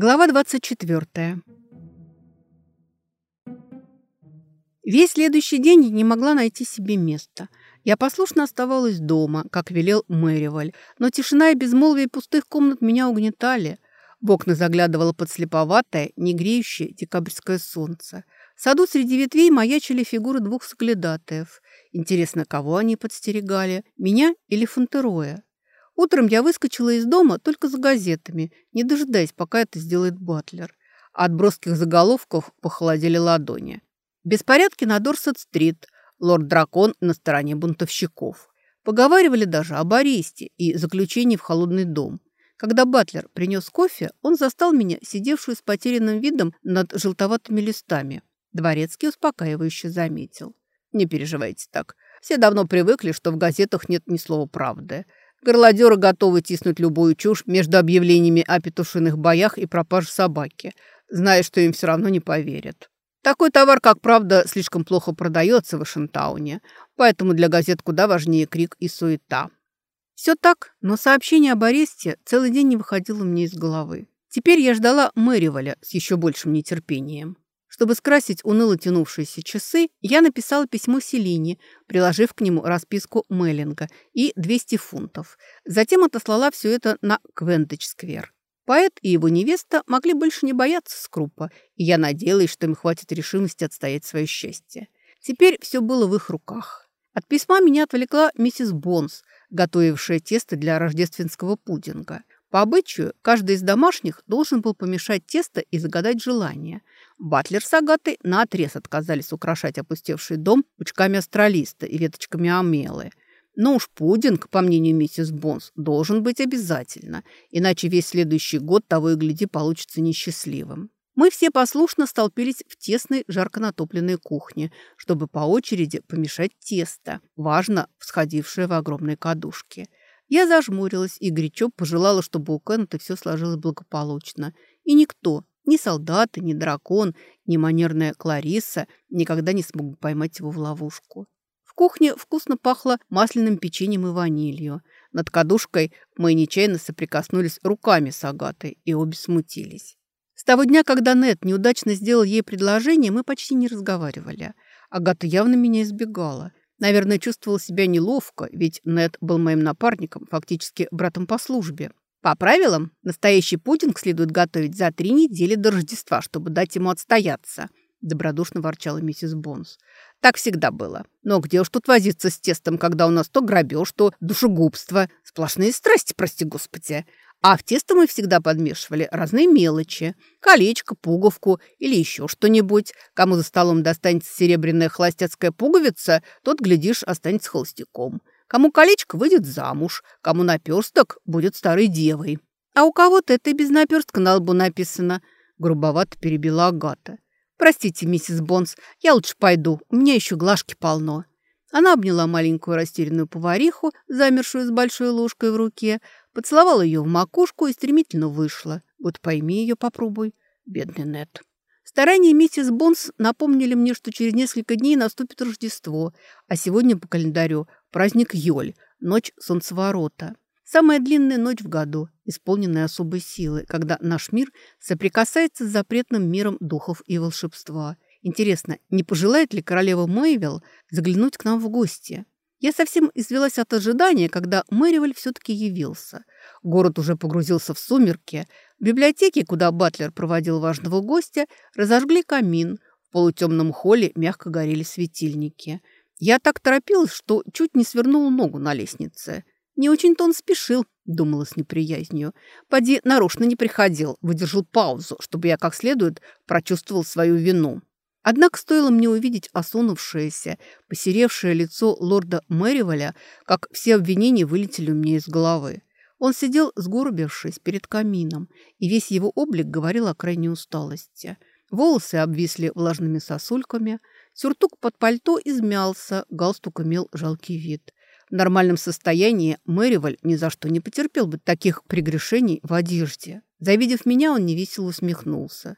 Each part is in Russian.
Глава 24. Весь следующий день я не могла найти себе места. Я послушно оставалась дома, как велел Мэриваль, но тишина и безмолвие пустых комнат меня угнетали. В окна заглядывало подслеповатое, негреющее декабрьское солнце. В саду среди ветвей маячили фигуры двух соглядатаев. Интересно, кого они подстерегали, меня или Фонтероя? Утром я выскочила из дома только за газетами, не дожидаясь, пока это сделает Батлер. От броских заголовков похолодели ладони. Беспорядки на Дорсет-стрит, лорд-дракон на стороне бунтовщиков. Поговаривали даже об аресте и заключении в холодный дом. Когда Батлер принес кофе, он застал меня, сидевшую с потерянным видом над желтоватыми листами. Дворецкий успокаивающе заметил. «Не переживайте так. Все давно привыкли, что в газетах нет ни слова правды. Горлодеры готовы тиснуть любую чушь между объявлениями о петушиных боях и пропаже собаки, зная, что им все равно не поверят. Такой товар, как правда, слишком плохо продается в Вашингтауне, поэтому для газет куда важнее крик и суета. Все так, но сообщение об аресте целый день не выходило мне из головы. Теперь я ждала Мэриваля с еще большим нетерпением. Чтобы скрасить уныло тянувшиеся часы, я написала письмо Селине, приложив к нему расписку Меллинга и 200 фунтов. Затем отослала все это на Квентыч-сквер. Поэт и его невеста могли больше не бояться Скрупа, и я надеялась, что им хватит решимости отстоять свое счастье. Теперь все было в их руках. От письма меня отвлекла миссис Бонс, готовившая тесто для рождественского пудинга. По обычаю, каждый из домашних должен был помешать тесто и загадать желание. Батлер с Агатой наотрез отказались украшать опустевший дом пучками астролиста и веточками амелы. Но уж пудинг, по мнению миссис Бонс, должен быть обязательно, иначе весь следующий год того и гляди получится несчастливым. Мы все послушно столпились в тесной, жарко натопленной кухне, чтобы по очереди помешать тесто, важно всходившее в огромной кадушке – я зажмурилась и горячо пожелала, чтобы у Кеннета все сложилось благополучно. И никто, ни солдаты, ни дракон, ни манерная Кларисса никогда не смог поймать его в ловушку. Кухне вкусно пахло масляным печеньем и ванилью. Над кадушкой мы нечаянно соприкоснулись руками с Агатой и обе смутились. С того дня, когда Нет неудачно сделал ей предложение, мы почти не разговаривали. Агата явно меня избегала. Наверное, чувствовал себя неловко, ведь Нед был моим напарником, фактически братом по службе. По правилам, настоящий пудинг следует готовить за три недели до Рождества, чтобы дать ему отстояться, добродушно ворчала миссис Бонс. Так всегда было. Но где уж тут возиться с тестом, когда у нас то грабеж, то душегубство. Сплошные страсти, прости господи. А в тесто мы всегда подмешивали разные мелочи. Колечко, пуговку или еще что-нибудь. Кому за столом достанется серебряная холостяцкая пуговица, тот, глядишь, останется холостяком. Кому колечко выйдет замуж, кому наперсток будет старой девой. А у кого-то это и без наперстка на лбу написано. Грубовато перебила Агата. «Простите, миссис Бонс, я лучше пойду, у меня еще глажки полно». Она обняла маленькую растерянную повариху, замершую с большой ложкой в руке, Поцеловала ее в макушку и стремительно вышла. Вот пойми ее, попробуй, бедный Нет. Старания миссис Бонс напомнили мне, что через несколько дней наступит Рождество, а сегодня по календарю праздник Йоль, ночь солнцеворота. Самая длинная ночь в году, исполненная особой силы, когда наш мир соприкасается с запретным миром духов и волшебства. Интересно, не пожелает ли королева Мэйвилл заглянуть к нам в гости? Я совсем извелась от ожидания, когда Мэриваль все-таки явился. Город уже погрузился в сумерки. В библиотеке, куда Батлер проводил важного гостя, разожгли камин. В полутемном холле мягко горели светильники. Я так торопилась, что чуть не свернула ногу на лестнице. Не очень-то он спешил, думала с неприязнью. Поди нарочно не приходил, выдержал паузу, чтобы я как следует прочувствовал свою вину. Однако стоило мне увидеть осунувшееся, посеревшее лицо лорда Мэриваля, как все обвинения вылетели у меня из головы. Он сидел, сгорбившись перед камином, и весь его облик говорил о крайней усталости. Волосы обвисли влажными сосульками, сюртук под пальто измялся, галстук имел жалкий вид. В нормальном состоянии Мэриваль ни за что не потерпел бы таких прегрешений в одежде. Завидев меня, он невесело усмехнулся.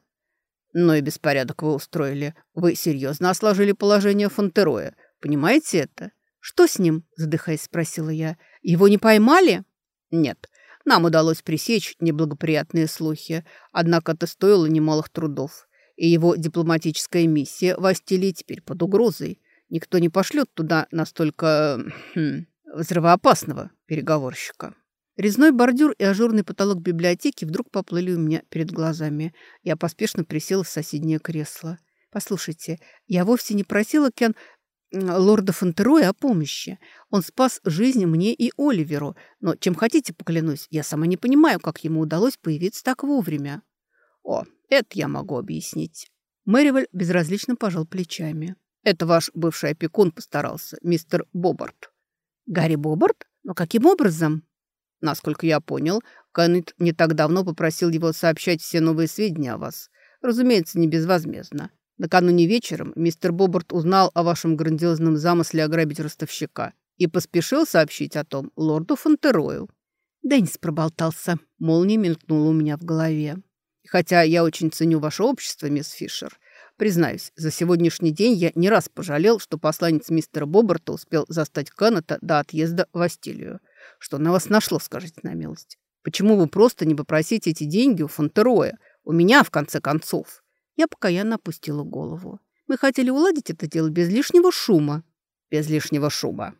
«Но и беспорядок вы устроили. Вы серьезно осложили положение Фонтероя. Понимаете это?» «Что с ним?» – задыхаясь, спросила я. «Его не поймали?» «Нет. Нам удалось пресечь неблагоприятные слухи, однако это стоило немалых трудов. И его дипломатическая миссия в Астилии теперь под угрозой. Никто не пошлет туда настолько хм, взрывоопасного переговорщика. Резной бордюр и ажурный потолок библиотеки вдруг поплыли у меня перед глазами. Я поспешно присела в соседнее кресло. «Послушайте, я вовсе не просила Кен лорда Фонтероя о помощи. Он спас жизнь мне и Оливеру, но чем хотите, поклянусь, я сама не понимаю, как ему удалось появиться так вовремя». «О, это я могу объяснить». Мэриваль безразлично пожал плечами. «Это ваш бывший опекун постарался, мистер Бобарт». «Гарри Бобарт? Но каким образом?» Насколько я понял, Кеннет не так давно попросил его сообщать все новые сведения о вас. Разумеется, не безвозмездно. Накануне вечером мистер Бобарт узнал о вашем грандиозном замысле ограбить ростовщика и поспешил сообщить о том лорду Фонтерою. Деннис проболтался. Молния мелькнула у меня в голове. Хотя я очень ценю ваше общество, мисс Фишер. Признаюсь, за сегодняшний день я не раз пожалел, что посланец мистера Бобарта успел застать Кеннета до отъезда в Астилию. Что на вас нашло, скажите на милость? Почему вы просто не попросите эти деньги у Фонтероя? У меня, в конце концов. Я покаянно опустила голову. Мы хотели уладить это дело без лишнего шума. Без лишнего шума.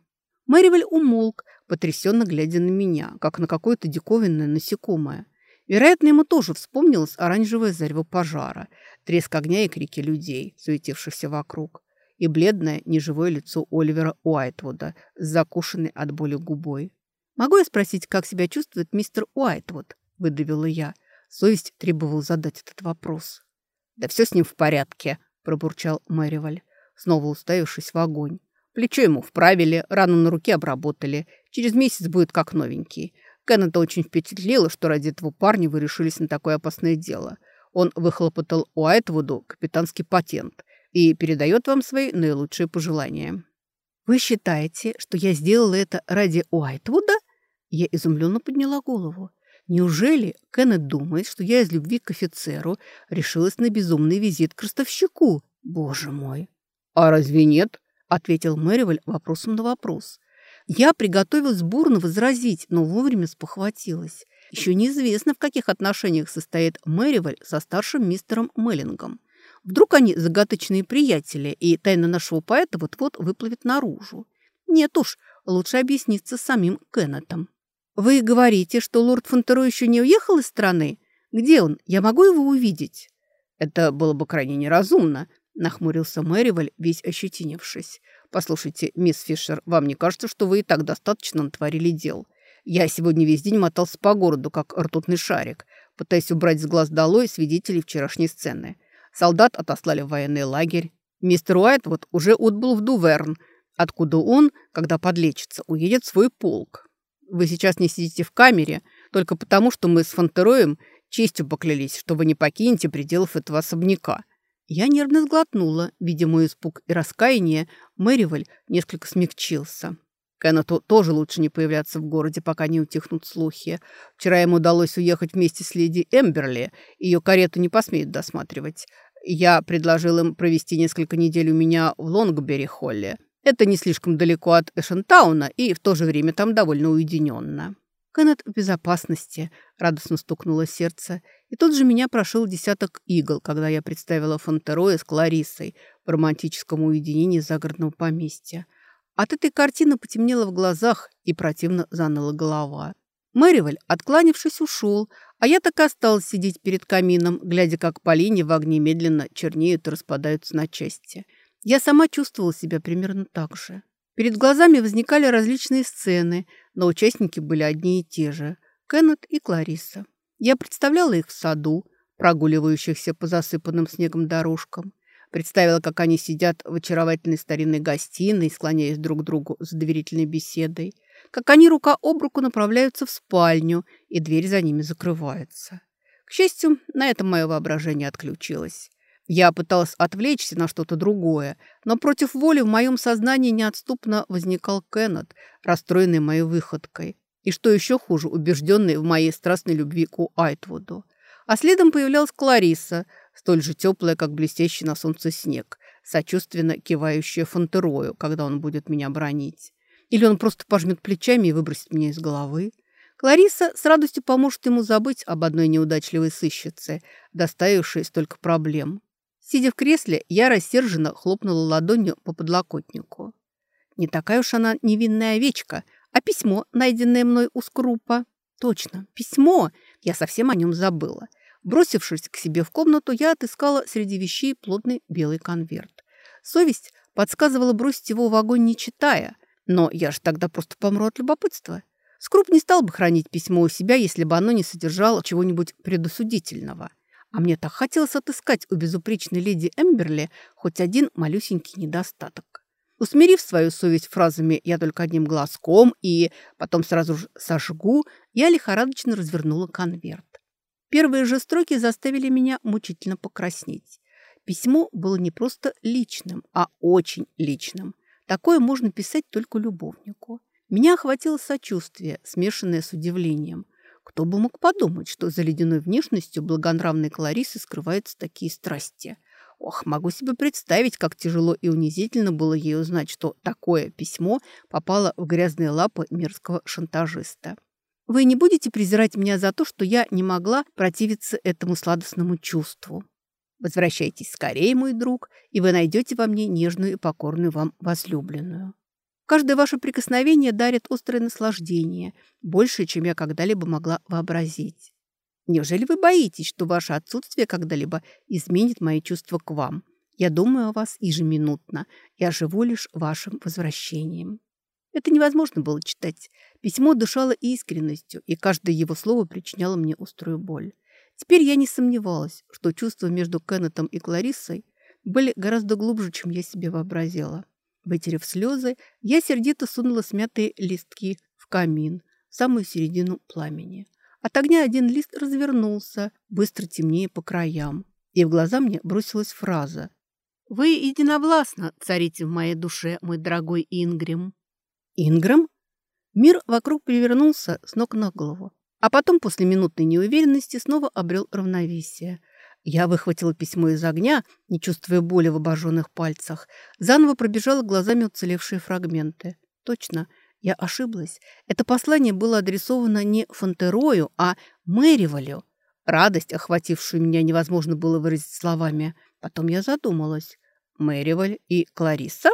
Мэривель умолк, потрясенно глядя на меня, как на какое-то диковинное насекомое. Вероятно, ему тоже вспомнилось оранжевое зарево пожара, треск огня и крики людей, суетившихся вокруг, и бледное, неживое лицо Оливера Уайтвуда с от боли губой. «Могу я спросить, как себя чувствует мистер Уайтвуд?» – выдавила я. Совесть требовала задать этот вопрос. «Да все с ним в порядке», – пробурчал Мэриваль, снова уставившись в огонь. «Плечо ему вправили, рану на руке обработали. Через месяц будет как новенький. Кеннета очень впечатлило, что ради этого парня вы решились на такое опасное дело. Он выхлопотал Уайтвуду капитанский патент и передает вам свои наилучшие пожелания». «Вы считаете, что я сделала это ради Уайтвуда?» Я изумленно подняла голову. Неужели Кеннет думает, что я из любви к офицеру решилась на безумный визит к ростовщику? Боже мой! «А разве нет?» — ответил Мэриваль вопросом на вопрос. Я приготовилась бурно возразить, но вовремя спохватилась. Еще неизвестно, в каких отношениях состоит Мэриваль со старшим мистером Меллингом. Вдруг они загадочные приятели, и тайна нашего поэта вот-вот выплывет наружу. Нет уж, лучше объясниться с самим Кеннетом. «Вы говорите, что лорд Фонтеро еще не уехал из страны? Где он? Я могу его увидеть?» «Это было бы крайне неразумно», — нахмурился Мэриваль, весь ощетинившись. «Послушайте, мисс Фишер, вам не кажется, что вы и так достаточно натворили дел? Я сегодня весь день мотался по городу, как ртутный шарик, пытаясь убрать с глаз долой свидетелей вчерашней сцены. Солдат отослали в военный лагерь. Мистер Уайт вот уже отбыл в Дуверн, откуда он, когда подлечится, уедет в свой полк. Вы сейчас не сидите в камере только потому, что мы с Фонтероем честью поклялись, что вы не покинете пределов этого особняка. Я нервно сглотнула. Видя мой испуг и раскаяние, Мэриваль несколько смягчился. Кеннету тоже лучше не появляться в городе, пока не утихнут слухи. Вчера ему удалось уехать вместе с леди Эмберли. Ее карету не посмеют досматривать. Я предложил им провести несколько недель у меня в Лонгбери-холле. Это не слишком далеко от Эшентауна и в то же время там довольно уединенно. Кеннет в безопасности, радостно стукнуло сердце. И тут же меня прошил десяток игл, когда я представила Фонтероя с Клариссой в романтическом уединении загородного поместья. От этой картины потемнело в глазах и противно заныла голова. Мэриваль, откланившись, ушел, а я так и осталась сидеть перед камином, глядя, как полини в огне медленно чернеют и распадаются на части. Я сама чувствовала себя примерно так же. Перед глазами возникали различные сцены, но участники были одни и те же – Кеннет и Клариса. Я представляла их в саду, прогуливающихся по засыпанным снегом дорожкам. Представила, как они сидят в очаровательной старинной гостиной, склоняясь друг к другу с доверительной беседой, как они рука об руку направляются в спальню, и дверь за ними закрывается. К счастью, на этом мое воображение отключилось. Я пыталась отвлечься на что-то другое, но против воли в моем сознании неотступно возникал Кеннет, расстроенный моей выходкой. И что еще хуже, убежденный в моей страстной любви к Айтвуду. А следом появлялась Клариса, столь же теплая, как блестящий на солнце снег, сочувственно кивающая Фонтерою, когда он будет меня бронить. Или он просто пожмет плечами и выбросит меня из головы. Клариса с радостью поможет ему забыть об одной неудачливой сыщице, доставившей столько проблем. Сидя в кресле, я рассерженно хлопнула ладонью по подлокотнику. Не такая уж она невинная овечка, а письмо, найденное мной у скрупа. Точно, письмо! Я совсем о нем забыла. Бросившись к себе в комнату, я отыскала среди вещей плотный белый конверт. Совесть подсказывала бросить его в огонь, не читая. Но я же тогда просто помру от любопытства. Скруп не стал бы хранить письмо у себя, если бы оно не содержало чего-нибудь предосудительного. А мне так хотелось отыскать у безупречной леди Эмберли хоть один малюсенький недостаток. Усмирив свою совесть фразами «я только одним глазком» и «потом сразу же сожгу», я лихорадочно развернула конверт. Первые же строки заставили меня мучительно покраснеть. Письмо было не просто личным, а очень личным. Такое можно писать только любовнику. Меня охватило сочувствие, смешанное с удивлением. Кто бы мог подумать, что за ледяной внешностью благонравной Кларисы скрываются такие страсти. Ох, могу себе представить, как тяжело и унизительно было ей узнать, что такое письмо попало в грязные лапы мерзкого шантажиста. Вы не будете презирать меня за то, что я не могла противиться этому сладостному чувству. Возвращайтесь скорее, мой друг, и вы найдете во мне нежную и покорную вам возлюбленную. Каждое ваше прикосновение дарит острое наслаждение, большее, чем я когда-либо могла вообразить. Неужели вы боитесь, что ваше отсутствие когда-либо изменит мои чувства к вам? Я думаю о вас ежеминутно. Я живу лишь вашим возвращением. Это невозможно было читать. Письмо дышало искренностью, и каждое его слово причиняло мне острую боль. Теперь я не сомневалась, что чувства между Кеннетом и Клариссой были гораздо глубже, чем я себе вообразила. Вытерев слезы, я сердито сунула смятые листки в камин, в самую середину пламени. От огня один лист развернулся, быстро темнее по краям, и в глаза мне бросилась фраза «Вы единовластно царите в моей душе, мой дорогой Ингрим». Инграм? Мир вокруг перевернулся с ног на голову. А потом, после минутной неуверенности, снова обрел равновесие. Я выхватила письмо из огня, не чувствуя боли в обожженных пальцах. Заново пробежала глазами уцелевшие фрагменты. Точно, я ошиблась. Это послание было адресовано не Фонтерою, а Мэривалю. Радость, охватившую меня, невозможно было выразить словами. Потом я задумалась. Мэриваль и Клариса?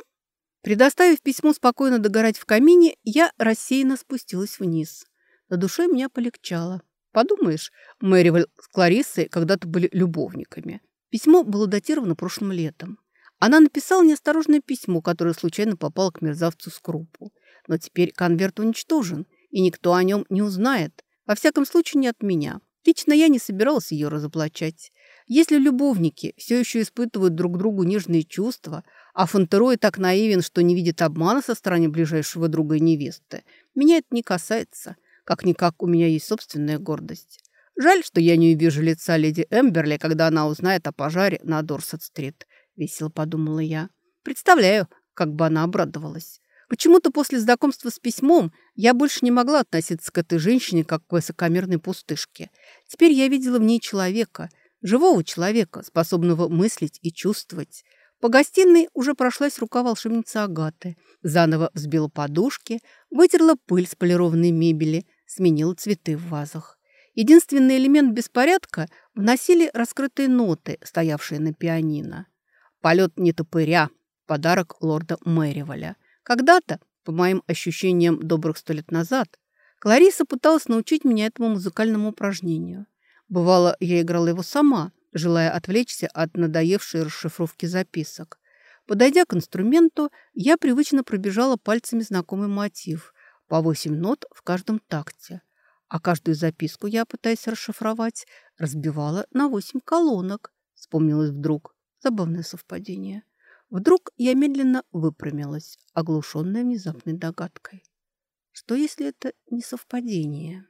Предоставив письмо спокойно догорать в камине, я рассеянно спустилась вниз. На душе меня полегчало. Подумаешь, Мэриваль с Клариссой когда-то были любовниками. Письмо было датировано прошлым летом. Она написала неосторожное письмо, которое случайно попало к мерзавцу Скрупу. Но теперь конверт уничтожен, и никто о нем не узнает. Во всяком случае, не от меня. Лично я не собиралась ее разоблачать. Если любовники все еще испытывают друг другу нежные чувства, а Фонтерой так наивен, что не видит обмана со стороны ближайшего друга и невесты, меня это не касается. Как-никак у меня есть собственная гордость. Жаль, что я не увижу лица леди Эмберли, когда она узнает о пожаре на Дорсет-стрит. Весело подумала я. Представляю, как бы она обрадовалась. Почему-то после знакомства с письмом я больше не могла относиться к этой женщине как к высокомерной пустышке. Теперь я видела в ней человека, живого человека, способного мыслить и чувствовать. По гостиной уже прошлась рука волшебницы Агаты. Заново взбила подушки, вытерла пыль с полированной мебели, сменила цветы в вазах. Единственный элемент беспорядка вносили раскрытые ноты, стоявшие на пианино. «Полет нетопыря» – подарок лорда Мэриваля. Когда-то, по моим ощущениям добрых сто лет назад, Клариса пыталась научить меня этому музыкальному упражнению – Бывало, я играла его сама, желая отвлечься от надоевшей расшифровки записок. Подойдя к инструменту, я привычно пробежала пальцами знакомый мотив по восемь нот в каждом такте. А каждую записку я, пытаясь расшифровать, разбивала на восемь колонок. Вспомнилось вдруг. Забавное совпадение. Вдруг я медленно выпрямилась, оглушенная внезапной догадкой. Что, если это не совпадение?»